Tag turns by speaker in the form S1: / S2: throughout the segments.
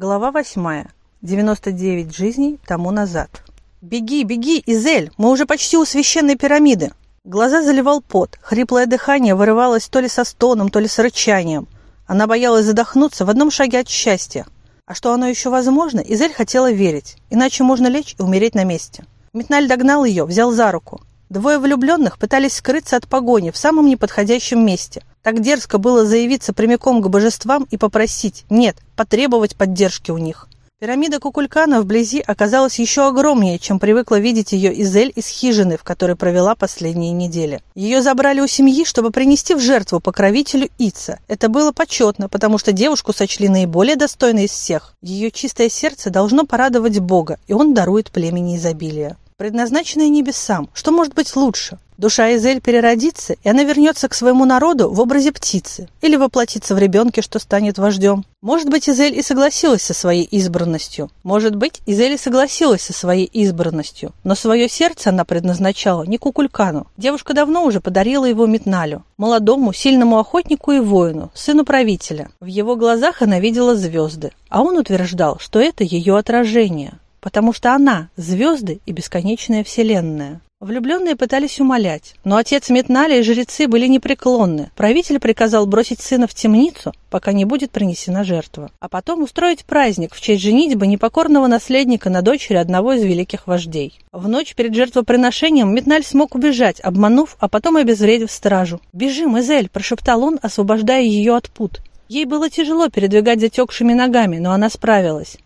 S1: Глава восьмая. 99 жизней тому назад. «Беги, беги, Изель! Мы уже почти у священной пирамиды!» Глаза заливал пот, хриплое дыхание вырывалось то ли со стоном, то ли с рычанием. Она боялась задохнуться в одном шаге от счастья. А что оно еще возможно, Изель хотела верить, иначе можно лечь и умереть на месте. Метналь догнал ее, взял за руку. Двое влюбленных пытались скрыться от погони в самом неподходящем месте. Так дерзко было заявиться прямиком к божествам и попросить, нет, потребовать поддержки у них. Пирамида Кукулькана вблизи оказалась еще огромнее, чем привыкла видеть ее Изель из хижины, в которой провела последние недели. Ее забрали у семьи, чтобы принести в жертву покровителю Ица. Это было почетно, потому что девушку сочли наиболее достойной из всех. Ее чистое сердце должно порадовать Бога, и он дарует племени изобилия предназначенное небесам. Что может быть лучше? Душа Изель переродится, и она вернется к своему народу в образе птицы или воплотится в ребенке, что станет вождем. Может быть, Изель и согласилась со своей избранностью. Может быть, Изель и согласилась со своей избранностью. Но свое сердце она предназначала не Кукулькану. Девушка давно уже подарила его Метналю, молодому, сильному охотнику и воину, сыну правителя. В его глазах она видела звезды, а он утверждал, что это ее отражение потому что она – звезды и бесконечная вселенная. Влюбленные пытались умолять, но отец Метналя и жрецы были непреклонны. Правитель приказал бросить сына в темницу, пока не будет принесена жертва, а потом устроить праздник в честь женитьбы непокорного наследника на дочери одного из великих вождей. В ночь перед жертвоприношением Метналь смог убежать, обманув, а потом обезвредив стражу. «Бежим, Эзель!» – прошептал он, освобождая ее от пут. Ей было тяжело передвигать затекшими ногами, но она справилась.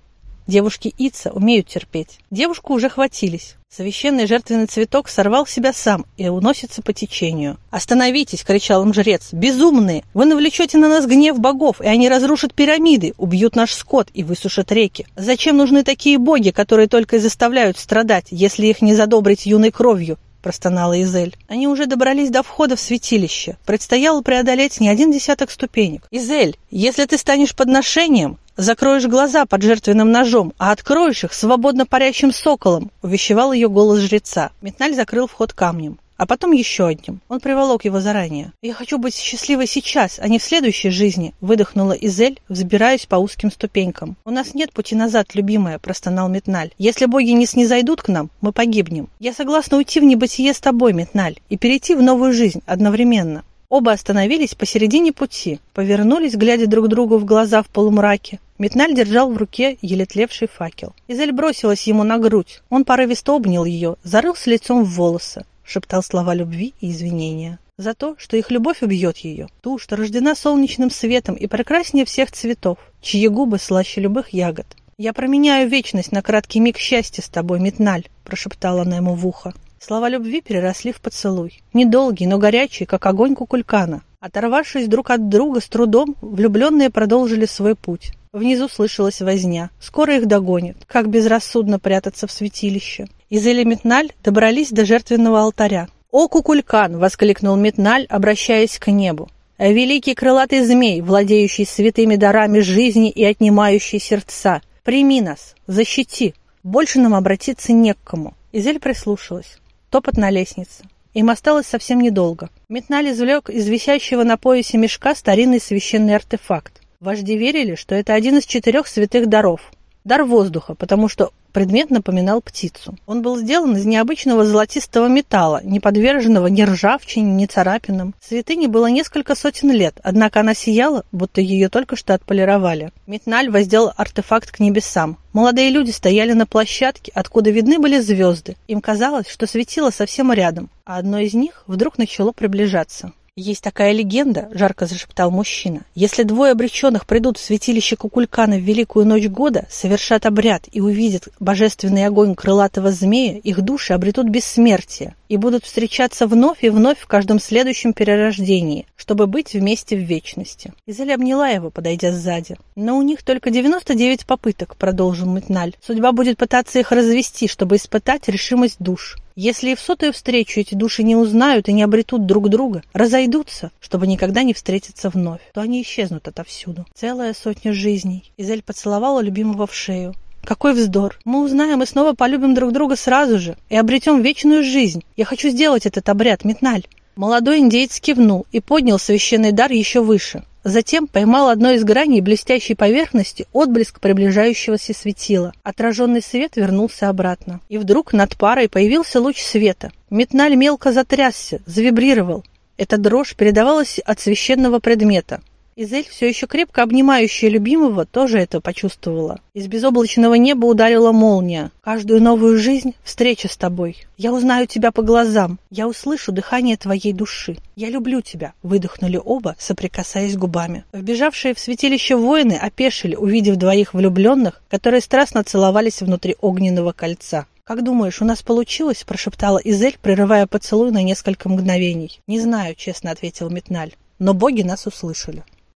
S1: Девушки Ица умеют терпеть. Девушку уже хватились. Священный жертвенный цветок сорвал себя сам и уносится по течению. «Остановитесь!» — кричал им жрец. «Безумные! Вы навлечете на нас гнев богов, и они разрушат пирамиды, убьют наш скот и высушат реки. Зачем нужны такие боги, которые только и заставляют страдать, если их не задобрить юной кровью?» – простонала Изель. Они уже добрались до входа в святилище. Предстояло преодолеть не один десяток ступенек. «Изель, если ты станешь подношением, Закроешь глаза под жертвенным ножом, а откроешь их свободно парящим соколом, увещевал ее голос жреца. Метналь закрыл вход камнем а потом еще одним. Он приволок его заранее. «Я хочу быть счастливой сейчас, а не в следующей жизни», — выдохнула Изель, взбираясь по узким ступенькам. «У нас нет пути назад, любимая», — простонал Метналь. «Если боги не снизойдут к нам, мы погибнем. Я согласна уйти в небытие с тобой, Метналь, и перейти в новую жизнь одновременно». Оба остановились посередине пути, повернулись, глядя друг другу в глаза в полумраке. Метналь держал в руке еле тлевший факел. Изель бросилась ему на грудь. Он порывисто обнял ее, зарылся лицом в волосы, шептал слова любви и извинения. За то, что их любовь убьет ее. Ту, что рождена солнечным светом и прекраснее всех цветов, чьи губы слаще любых ягод. «Я променяю вечность на краткий миг счастья с тобой, Метналь», – прошептала она ему в ухо. Слова любви переросли в поцелуй. Недолгий, но горячий, как огонь кукулькана. Оторвавшись друг от друга с трудом, влюбленные продолжили свой путь. Внизу слышалась возня. Скоро их догонят. Как безрассудно прятаться в святилище. Изель и Метналь добрались до жертвенного алтаря. «О, Кукулькан!» — воскликнул Метналь, обращаясь к небу. «Великий крылатый змей, владеющий святыми дарами жизни и отнимающий сердца, прими нас, защити. Больше нам обратиться не к кому». Изель прислушалась. Топот на лестнице. Им осталось совсем недолго. Метналь извлек из висящего на поясе мешка старинный священный артефакт. Вожди верили, что это один из четырех святых даров. Дар воздуха, потому что Предмет напоминал птицу. Он был сделан из необычного золотистого металла, не подверженного ни ржавчине, ни царапинам. Святыне было несколько сотен лет, однако она сияла, будто ее только что отполировали. Метналь воздел артефакт к небесам. Молодые люди стояли на площадке, откуда видны были звезды. Им казалось, что светило совсем рядом, а одно из них вдруг начало приближаться. «Есть такая легенда», — жарко зашептал мужчина. «Если двое обреченных придут в святилище Кукулькана в Великую Ночь Года, совершат обряд и увидят божественный огонь крылатого змея, их души обретут бессмертие и будут встречаться вновь и вновь в каждом следующем перерождении, чтобы быть вместе в вечности». Изель обняла его, подойдя сзади. «Но у них только 99 попыток», — продолжил Мытналь. «Судьба будет пытаться их развести, чтобы испытать решимость душ. Если и в сотую встречу эти души не узнают и не обретут друг друга, разойдутся, чтобы никогда не встретиться вновь, то они исчезнут отовсюду. Целая сотня жизней. Изель поцеловала любимого в шею. Какой вздор. Мы узнаем и снова полюбим друг друга сразу же и обретем вечную жизнь. Я хочу сделать этот обряд, Метналь. Молодой индеец кивнул и поднял священный дар еще выше. Затем поймал одной из граней блестящей поверхности отблеск приближающегося светила. Отраженный свет вернулся обратно. И вдруг над парой появился луч света. Метналь мелко затрясся, завибрировал. Эта дрожь передавалась от священного предмета. Изель, все еще крепко обнимающая любимого, тоже это почувствовала. Из безоблачного неба ударила молния. «Каждую новую жизнь — встреча с тобой. Я узнаю тебя по глазам. Я услышу дыхание твоей души. Я люблю тебя», — выдохнули оба, соприкасаясь губами. Вбежавшие в святилище воины опешили, увидев двоих влюбленных, которые страстно целовались внутри огненного кольца. «Как думаешь, у нас получилось?» – прошептала Изель, прерывая поцелуй на несколько мгновений. «Не знаю», – честно ответил Метналь. «Но боги нас услышали».